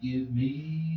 give me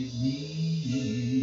give me.